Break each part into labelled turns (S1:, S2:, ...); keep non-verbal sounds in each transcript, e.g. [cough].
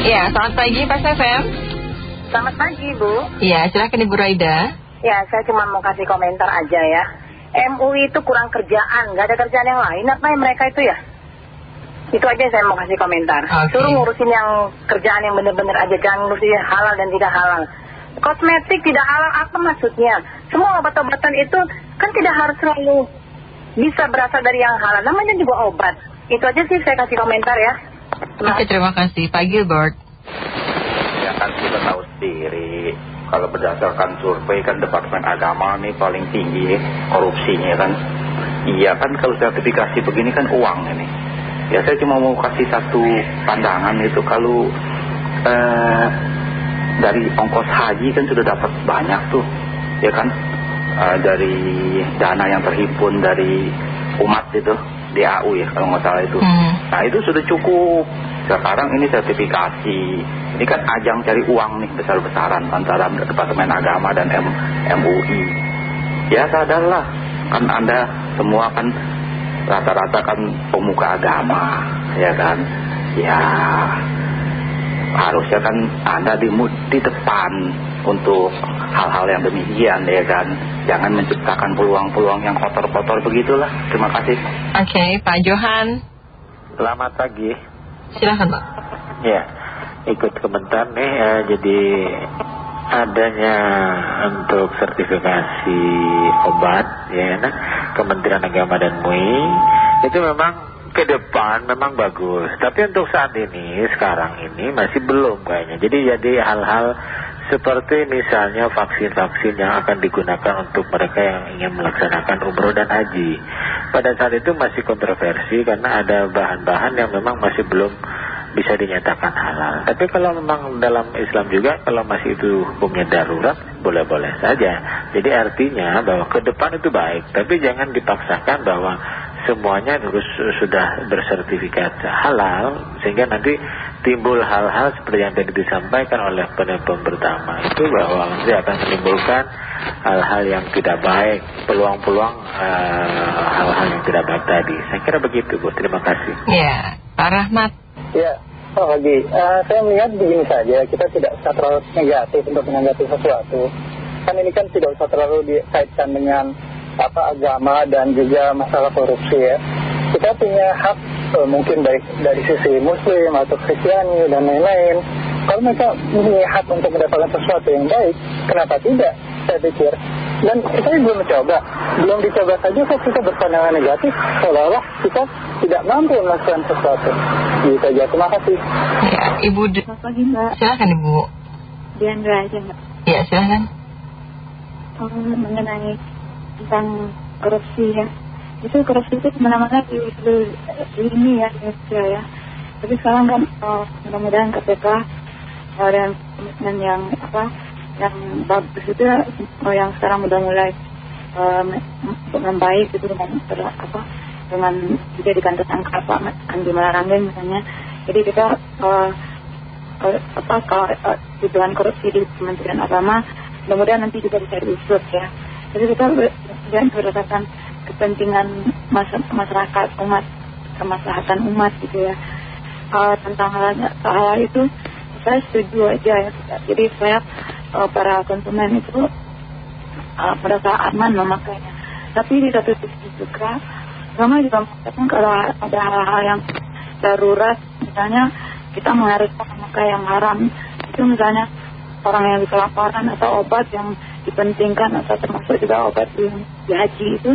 S1: Ya, selamat pagi Pak FM.
S2: Selamat pagi Bu.
S1: Iya, silakan Ibu Raida.
S2: Ya, saya cuma mau kasih komentar aja ya. MUI itu kurang kerjaan, nggak ada kerjaan yang lain apa yang mereka itu ya? Itu aja yang saya mau kasih komentar. Suruh ngurusin yang kerjaan yang bener-bener aja, jangan ngurusin halal dan tidak halal. Kosmetik tidak halal apa maksudnya? Semua obat-obatan itu kan tidak harus selalu bisa berasal dari yang halal. Namanya juga obat. Itu aja sih saya kasih komentar ya.
S1: Oke, terima kasih. Pak Gilbert.
S3: Ya kan kita tahu sendiri kalau berdasarkan survei kan Departemen Agama nih paling tinggi korupsinya kan. Iya kan kalau sertifikasi begini kan uang ini. Ya saya cuma mau kasih satu pandangan itu kalau eh, dari ongkos haji kan sudah dapat banyak tuh ya kan Eh, dari dana yang terhimpun dari umat itu DAU ya kalau nggak salah itu.
S1: Hmm.
S3: Nah itu sudah cukup. Sekarang ini sertifikasi. Ini kan ajang cari uang nih besar-besaran antara Departemen Agama dan M MUI. Ya sadarlah. Kan Anda semua kan rata-rata kan pemuka agama. Ya kan. Ya harusnya kan Anda di, di depan untuk hal-hal yang demikian ya kan. Jangan menciptakan peluang-peluang yang kotor-kotor begitulah. Terima kasih.
S1: Oke, Pak Johan.
S4: Selamat pagi.
S1: Silakan Pak.
S4: Ya, ikut komentar nih ya, jadi adanya untuk sertifikasi obat ya nah, Kementerian Agama dan MUI itu memang ke depan memang bagus. Tapi untuk saat ini sekarang ini masih belum kayaknya. Jadi jadi hal-hal seperti misalnya vaksin-vaksin yang akan digunakan untuk mereka yang ingin melaksanakan umroh dan haji. Pada saat itu masih kontroversi karena ada bahan-bahan yang memang masih belum bisa dinyatakan halal. Tapi kalau memang dalam Islam juga kalau masih itu hukumnya darurat boleh-boleh saja. Jadi artinya bahwa ke depan itu baik, tapi jangan dipaksakan bahwa semuanya harus sudah bersertifikat halal sehingga nanti timbul hal-hal seperti yang tadi disampaikan oleh penelpon pertama itu bahwa nanti akan menimbulkan hal-hal yang tidak baik, peluang-peluang eh, hal-hal yang tidak baik tadi. Saya kira begitu Bu. Terima kasih.
S1: Ya, Pak Rahmat.
S5: Ya, Pak Pagi. Eh, saya melihat begini saja, kita tidak usah terlalu negatif untuk menanggapi sesuatu. Kan ini kan tidak usah terlalu dikaitkan dengan apa agama dan juga masalah korupsi ya. Kita punya hak eh, mungkin baik dari sisi Muslim atau Kristiani dan lain-lain. Kalau mereka punya hak untuk mendapatkan sesuatu yang baik, kenapa tidak? Saya pikir. Dan kita belum mencoba. Belum dicoba saja kok kita berpandangan negatif. Seolah-olah kita tidak mampu melakukan sesuatu. Gitu aja. Terima kasih.
S1: Ya, Ibu.
S6: Selamat pagi Mbak,
S1: silakan Ibu.
S6: Diandra aja Mbak.
S1: Ya, silakan.
S6: Oh, mengenai tentang korupsi ya. Itu korupsi itu ke mana-mana di, di, di ini ya, di Indonesia ya. Tapi sekarang kan oh, mudah-mudahan KPK oh, dan komitmen yang apa yang bagus itu oh, yang sekarang udah mulai eh, untuk membaik gitu dengan apa dengan dijadikan tersangka Pak Andi Malarangin misalnya. Jadi kita eh, eh, apa kalau eh, korupsi di Kementerian Agama mudah-mudahan nanti juga bisa diusut ya. Jadi kita dan berdasarkan kepentingan mas- masyarakat umat kemaslahatan umat gitu ya. Eh, tentang hal, hal itu saya setuju aja ya. Jadi saya eh, para konsumen itu uh, merasa aman memakainya tapi di satu sisi juga sama juga mengatakan kalau ada hal-hal yang darurat misalnya kita mengharuskan memakai yang haram itu misalnya orang yang kelaparan atau obat yang dipentingkan atau termasuk juga obat di, di haji itu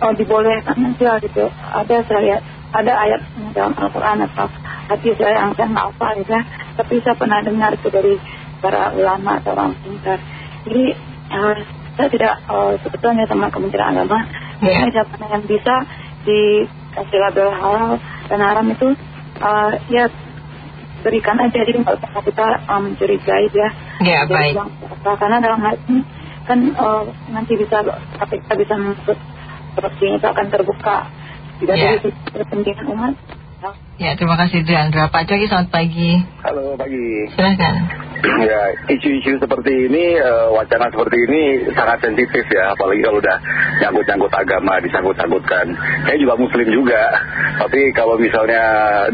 S6: oh, dibolehkan aja gitu ada saya ada ayat dalam Al-Quran atau hadis saya yang saya nggak apa ya tapi saya pernah dengar itu dari para ulama atau orang pintar jadi eh, saya tidak eh, sebetulnya sama Kementerian Agama yeah. siapa yang bisa dikasih label halal dan haram itu eh, ya berikan aja jadi nggak usah kita eh, mencurigai ya
S1: Ya, baik.
S6: karena dalam hal ini kan eh, nanti bisa KPK bisa menuntut korupsinya itu akan terbuka tidak
S1: Ya.
S6: dari kepentingan umat
S1: Ya, terima kasih Diandra. Pak Coki, selamat pagi.
S5: Halo pagi.
S1: Silakan.
S5: Ya, isu-isu seperti ini, eh, wacana seperti ini sangat sensitif ya, apalagi kalau udah nyangkut-nyangkut agama, disangkut-sangkutkan. Saya juga muslim juga, tapi kalau misalnya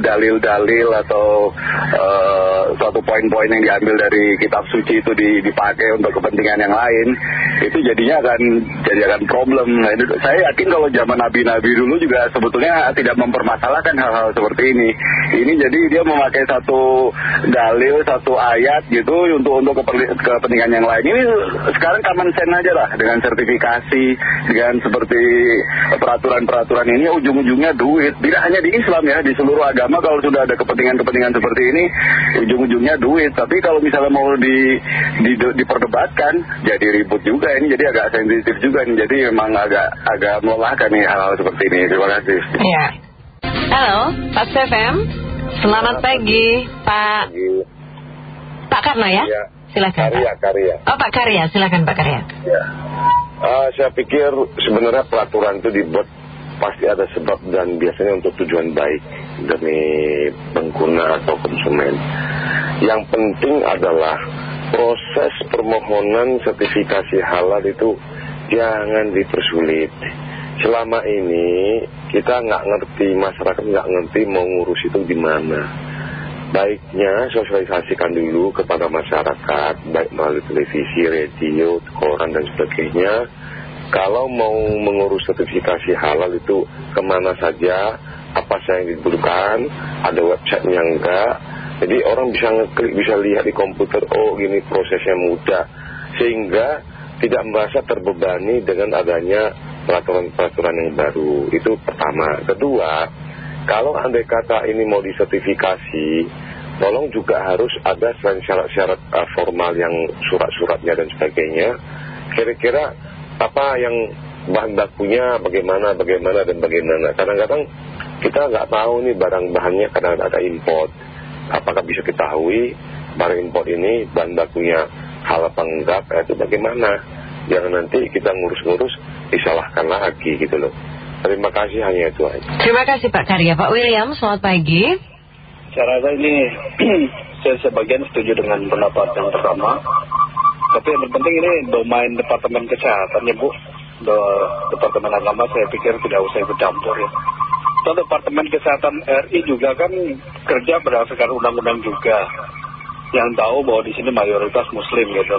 S5: dalil-dalil atau eh,
S7: satu poin-poin yang diambil dari kitab suci itu dipakai untuk kepentingan yang lain itu jadinya akan jadi akan problem. Nah, saya yakin kalau zaman nabi-nabi dulu juga sebetulnya tidak mempermasalahkan hal-hal seperti ini. Ini jadi dia memakai satu dalil satu ayat gitu untuk untuk kepentingan yang lain. Ini sekarang common sense aja lah dengan sertifikasi dengan seperti peraturan-peraturan ini ujung-ujungnya duit. Tidak hanya di Islam ya di seluruh agama kalau sudah ada kepentingan-kepentingan seperti ini ujung-ujungnya duit. Tapi kalau misalnya mau di, di, diperdebatkan jadi ribut juga ini. Jadi agak sensitif juga nih jadi memang agak agak melelahkan nih hal-hal seperti ini. Terima kasih.
S8: Iya. Halo Pak Stefem. Selamat pagi Pak. Pak Karno ya?
S9: Iya.
S8: Silakan
S9: Karya,
S8: Pak.
S9: karya
S8: Oh Pak Karya. Silakan Pak Karya.
S9: Ya. Saya pikir sebenarnya peraturan itu dibuat pasti ada sebab dan biasanya untuk tujuan baik demi pengguna atau konsumen. Yang penting adalah proses permohonan sertifikasi halal itu jangan dipersulit. Selama ini kita nggak ngerti, masyarakat nggak ngerti mau ngurus itu gimana. Baiknya sosialisasikan dulu kepada masyarakat, baik melalui televisi, radio, koran dan sebagainya. Kalau mau mengurus sertifikasi halal itu ke mana saja, apa saja yang dibutuhkan, ada websitenya enggak. Jadi orang bisa ngeklik, bisa lihat di komputer, oh gini prosesnya mudah. Sehingga tidak merasa terbebani dengan adanya peraturan-peraturan yang baru. Itu pertama. Kedua, kalau andai kata ini mau disertifikasi, tolong juga harus ada selain syarat-syarat uh, formal yang surat-suratnya dan sebagainya. Kira-kira apa yang bahan bakunya bagaimana, bagaimana dan bagaimana. Kadang-kadang kita nggak tahu nih barang bahannya karena ada import. Apakah bisa ketahui barang import ini bahan bakunya hal apa enggak, itu bagaimana. Jangan nanti kita ngurus-ngurus disalahkan lagi gitu loh. Terima kasih hanya itu aja.
S8: Terima kasih Pak Karya Pak William selamat pagi
S10: Saya rasa ini [clears throat] saya sebagian setuju dengan pendapat yang pertama. Tapi yang penting ini domain Departemen Kesehatan ya Bu. Departemen Agama saya pikir tidak usah ikut campur ya. Toh Departemen Kesehatan RI juga kan kerja berdasarkan undang-undang juga. Yang tahu bahwa di sini mayoritas Muslim gitu.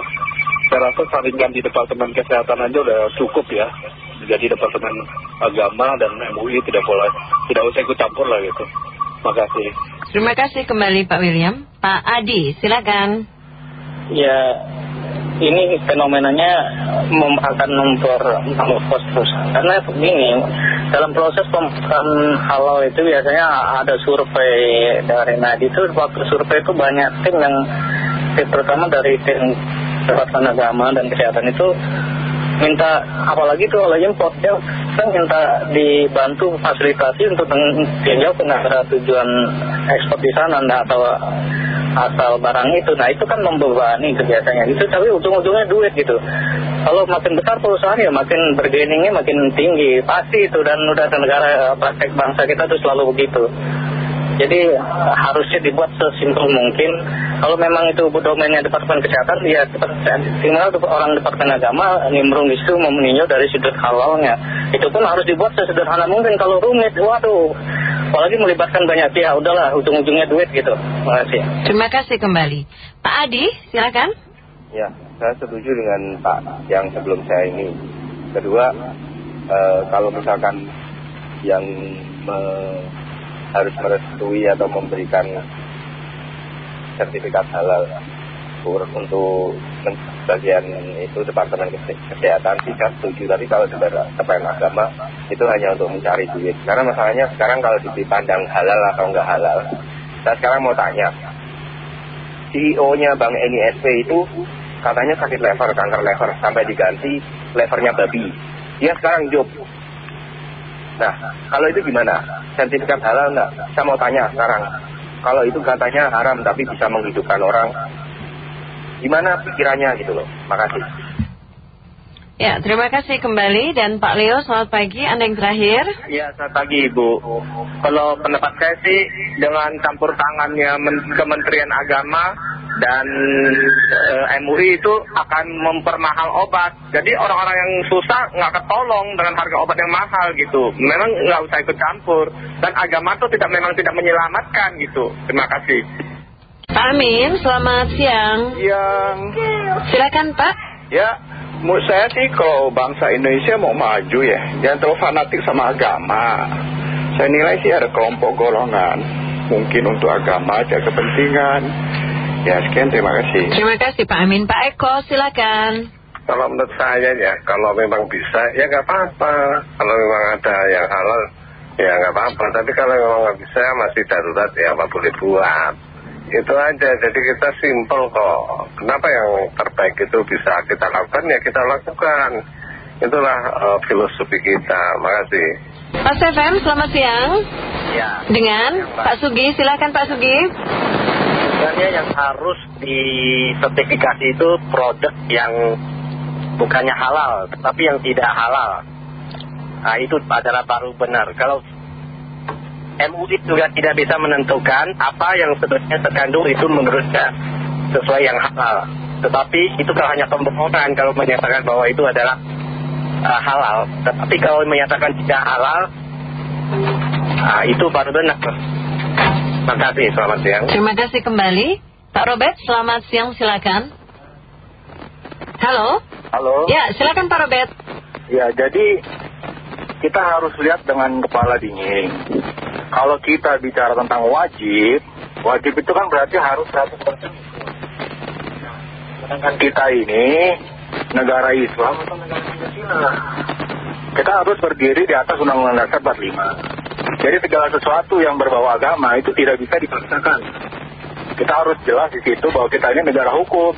S10: Saya rasa saringan di Departemen Kesehatan aja udah cukup ya. Jadi Departemen Agama dan MUI tidak boleh, tidak usah ikut campur lah gitu. Makasih.
S8: Terima kasih kembali Pak William Pak Adi silakan
S11: Ya, ini fenomenanya mem akan memper memperluas terus. Karena begini, dalam proses pembukaan halal itu biasanya ada survei dari Nadi itu waktu survei itu banyak tim yang tim pertama dari tim Departemen Agama dan Kesehatan itu minta apalagi tuh oleh import dia kan minta dibantu fasilitasi untuk tinjau ke negara tujuan ekspor di sana nah, atau asal barang itu. Nah itu kan membebani kebiasaannya itu tapi ujung-ujungnya duit gitu. Kalau makin besar perusahaan ya makin bergeningnya makin tinggi. Pasti itu. Dan udah negara eh, praktek bangsa kita tuh selalu begitu jadi harusnya dibuat sesimpel mungkin. Kalau memang itu domainnya Departemen Kesehatan, ya tinggal orang Departemen Agama nimbrung di situ meninjau dari sudut halalnya. Itu pun harus dibuat sesederhana mungkin. Kalau rumit, waduh, apalagi melibatkan banyak pihak, udahlah ujung-ujungnya duit gitu. Terima kasih.
S8: Terima kasih kembali Pak Adi silakan
S12: Ya, saya setuju dengan Pak yang sebelum saya ini. Kedua, eh, kalau misalkan yang me- harus merestui atau memberikan sertifikat halal untuk bagian itu Departemen Kesehatan saya setuju. Tapi kalau Departemen Agama itu hanya untuk mencari duit. Karena masalahnya sekarang kalau dipandang halal atau enggak halal, saya sekarang mau tanya, CEO-nya Bang NISP itu katanya sakit lever, kanker lever, sampai diganti levernya babi. Dia sekarang job. Nah, kalau itu gimana? Sertifikat halal enggak? Saya mau tanya sekarang. Kalau itu katanya haram tapi bisa menghidupkan orang, gimana pikirannya gitu loh? Makasih.
S8: Ya terima kasih kembali dan Pak Leo selamat pagi Anda yang terakhir
S13: Ya, selamat pagi Ibu. Kalau pendapat saya sih dengan campur tangannya Men- Kementerian Agama dan eh, MUI itu akan mempermahal obat. Jadi orang-orang yang susah nggak ketolong dengan harga obat yang mahal gitu. Memang nggak usah ikut campur. Dan agama tuh tidak memang tidak menyelamatkan gitu. Terima kasih.
S8: Pak Amin, selamat siang.
S14: Yang
S8: Silakan Pak.
S14: ya, menurut saya sih kalau bangsa Indonesia mau maju ya, jangan terlalu fanatik sama agama. Saya nilai sih ada kelompok golongan, mungkin untuk agama, ada kepentingan. Ya, sekian terima kasih.
S8: Terima kasih Pak Amin. Pak Eko, silakan.
S9: Kalau menurut saya ya, kalau memang bisa, ya nggak apa-apa. Kalau memang ada yang halal, ya nggak apa-apa. Tapi kalau memang nggak bisa, masih darurat, ya apa boleh buat. Itu aja, jadi kita simpel kok. Kenapa yang terbaik itu bisa kita lakukan, ya kita lakukan. Itulah eh, filosofi kita. Makasih.
S8: Mas FM, selamat siang.
S2: Ya.
S8: Dengan Pak Sugi, silakan Pak Sugi.
S2: Sebenarnya yang harus disertifikasi itu produk yang bukannya halal, tetapi yang tidak halal. Nah, itu adalah baru benar. Kalau MUI juga tidak bisa menentukan apa yang sebenarnya terkandung itu menurutnya sesuai yang halal. Tetapi itu kalau hanya pembohongan kalau menyatakan bahwa itu adalah uh, halal. Tetapi kalau menyatakan tidak halal, nah, itu baru benar. Terima kasih, selamat siang.
S8: Terima kasih kembali. Pak Robert, selamat siang, silakan. Halo?
S15: Halo.
S8: Ya, silakan Pak Robert.
S15: Ya, jadi kita harus lihat dengan kepala dingin. Kalau kita bicara tentang wajib, wajib itu kan berarti harus 100% Sedangkan kita ini negara Islam atau negara Pancasila. Kita harus berdiri di atas Undang-Undang Dasar 45. Jadi segala sesuatu yang berbau agama itu tidak bisa dipaksakan. Kita harus jelas di situ bahwa kita ini negara hukum.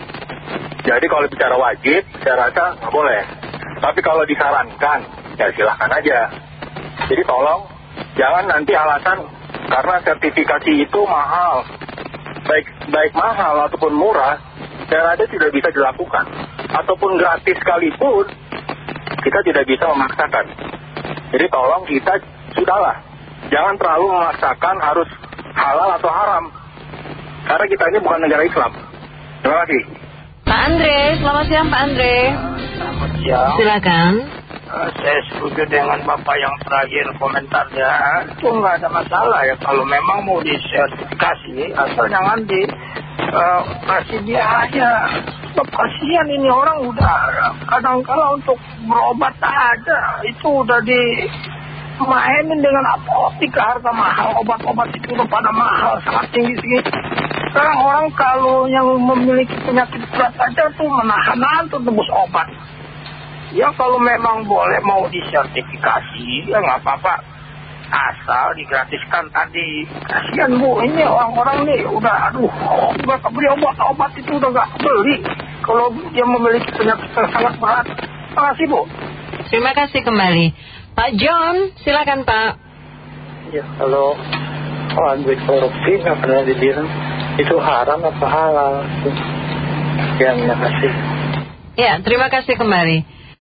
S15: Jadi kalau bicara wajib, saya rasa nggak boleh. Tapi kalau disarankan, ya silahkan aja. Jadi tolong jangan nanti alasan karena sertifikasi itu mahal. Baik, baik mahal ataupun murah, saya rasa tidak bisa dilakukan. Ataupun gratis sekalipun, kita tidak bisa memaksakan. Jadi tolong kita sudahlah, jangan terlalu memaksakan harus halal atau haram. Karena kita ini bukan negara Islam. Terima kasih.
S8: Pak Andre, selamat siang Pak Andre.
S16: Selamat siang.
S8: Silakan.
S16: Eh, saya setuju dengan Bapak yang terakhir komentarnya. Itu nggak ada masalah ya. Kalau memang mau disertifikasi, asal jangan di eh, kasih. Sebab kasihan ini orang udah kadang-kala untuk berobat ada. Itu udah di mainin dengan apotik harga mahal. Obat-obat itu pada mahal, sangat tinggi segitu. Sekarang orang kalau yang memiliki penyakit berat aja tuh menahan tuh tembus obat. Ya kalau memang boleh mau disertifikasi ya nggak apa-apa. Asal digratiskan tadi. Kasihan bu, ini orang-orang nih udah aduh udah beli obat-obat itu udah nggak beli. Kalau dia memiliki penyakit sangat berat. Terima kasih bu.
S8: Terima kasih kembali. Pak John, silakan Pak.
S15: Ya, kalau orang duit korupsi nggak pernah dibilang itu haram apa halal. Ya, terima kasih.
S8: Ya, terima kasih kembali.